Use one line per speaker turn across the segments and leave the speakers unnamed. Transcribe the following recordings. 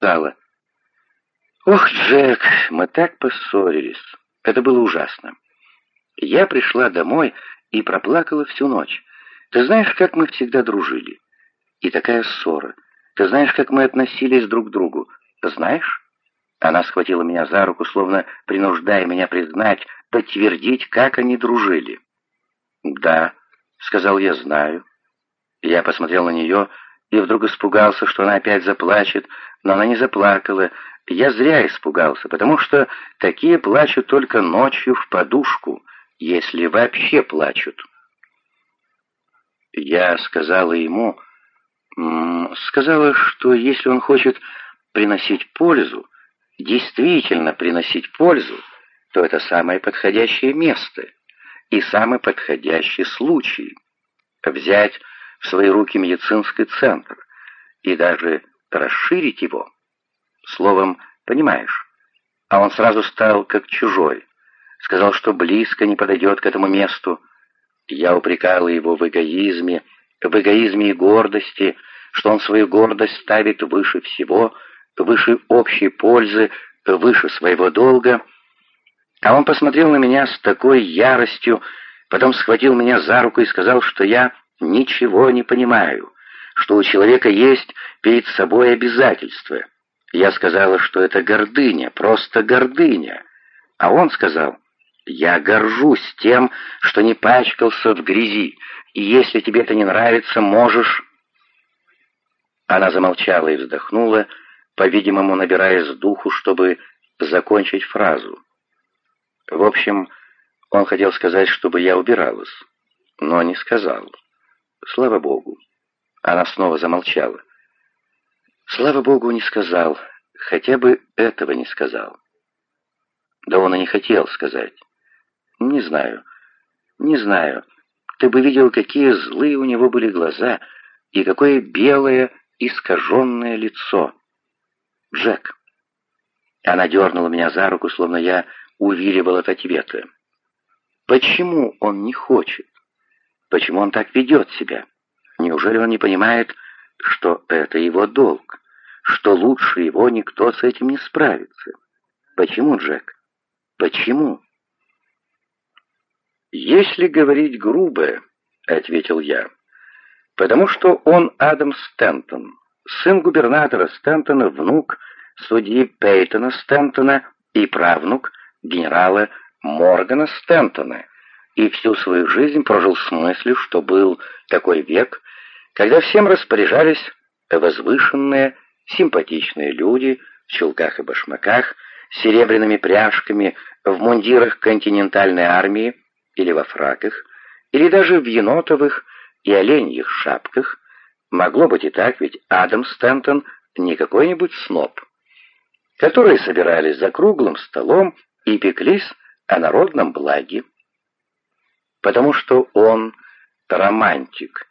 Стала. «Ох, Джек, мы так поссорились. Это было ужасно. Я пришла домой и проплакала всю ночь. Ты знаешь, как мы всегда дружили? И такая ссора. Ты знаешь, как мы относились друг к другу? Знаешь?» Она схватила меня за руку, словно принуждая меня признать, подтвердить, как они дружили. «Да», — сказал я, — «знаю». Я посмотрел на нее и вдруг испугался, что она опять заплачет, но она не заплакала. Я зря испугался, потому что такие плачут только ночью в подушку, если вообще плачут. Я сказала ему, сказала, что если он хочет приносить пользу, действительно приносить пользу, то это самое подходящее место и самый подходящий случай. Взять в свои руки медицинский центр и даже расширить его. Словом, понимаешь. А он сразу стал как чужой. Сказал, что близко не подойдет к этому месту. Я упрекала его в эгоизме, в эгоизме и гордости, что он свою гордость ставит выше всего, выше общей пользы, выше своего долга. А он посмотрел на меня с такой яростью, потом схватил меня за руку и сказал, что я ничего не понимаю, что у человека есть перед собой обязательства. Я сказала, что это гордыня, просто гордыня. А он сказал, я горжусь тем, что не пачкался в грязи, и если тебе это не нравится, можешь... Она замолчала и вздохнула, по-видимому, набираясь духу, чтобы закончить фразу. В общем, он хотел сказать, чтобы я убиралась, но не сказал. Слава Богу. Она снова замолчала. Слава Богу, не сказал. Хотя бы этого не сказал. Да он и не хотел сказать. Не знаю. Не знаю. Ты бы видел, какие злые у него были глаза и какое белое, искаженное лицо. Джек. Она дернула меня за руку, словно я увиливал от ответа. Почему он не хочет? Почему он так ведет себя? Неужели он не понимает, что это его долг, что лучше его никто с этим не справится? Почему, Джек? Почему? «Если говорить грубо, — ответил я, — потому что он Адам Стентон, сын губернатора Стентона, внук судьи Пейтона Стентона и правнук генерала Моргана Стентона, и всю свою жизнь прожил с мыслью, что был такой век, когда всем распоряжались возвышенные, симпатичные люди в чулках и башмаках, с серебряными пряжками, в мундирах континентальной армии или во фраках, или даже в енотовых и оленьих шапках, могло быть и так, ведь Адам Стентон не какой-нибудь сноб, которые собирались за круглым столом и пеклись о народном благе потому что он романтик.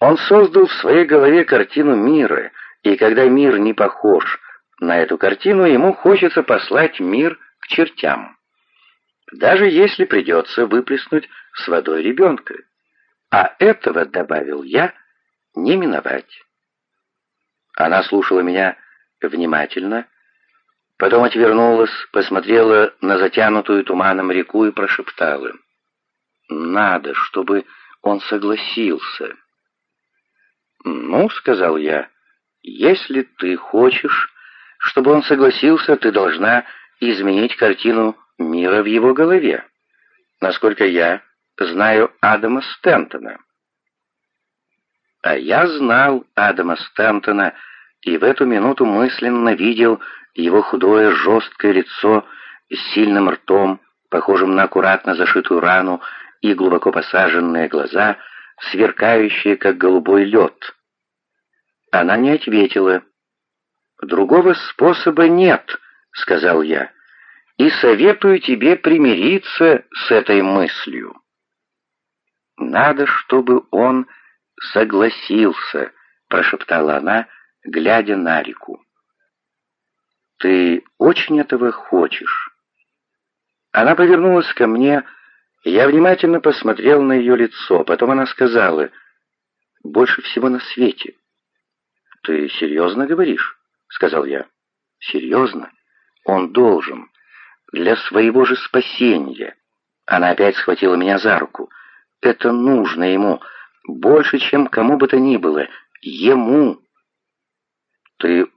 Он создал в своей голове картину мира, и когда мир не похож на эту картину, ему хочется послать мир к чертям. Даже если придется выплеснуть с водой ребенка. А этого, добавил я, не миновать. Она слушала меня внимательно, потом отвернулась, посмотрела на затянутую туманом реку и прошептала — надо, чтобы он согласился. «Ну, — сказал я, — если ты хочешь, чтобы он согласился, ты должна изменить картину мира в его голове. Насколько я знаю Адама Стентона». А я знал Адама Стентона и в эту минуту мысленно видел его худое жесткое лицо с сильным ртом, похожим на аккуратно зашитую рану, и глубоко посаженные глаза, сверкающие, как голубой лед. Она не ответила. «Другого способа нет», — сказал я, — «и советую тебе примириться с этой мыслью». «Надо, чтобы он согласился», — прошептала она, глядя на реку. «Ты очень этого хочешь?» Она повернулась ко мне, — я внимательно посмотрел на ее лицо, потом она сказала, «Больше всего на свете». «Ты серьезно говоришь?» — сказал я. Серьезно? Он должен. Для своего же спасения. Она опять схватила меня за руку. Это нужно ему. Больше, чем кому бы то ни было. Ему. Ты уверен?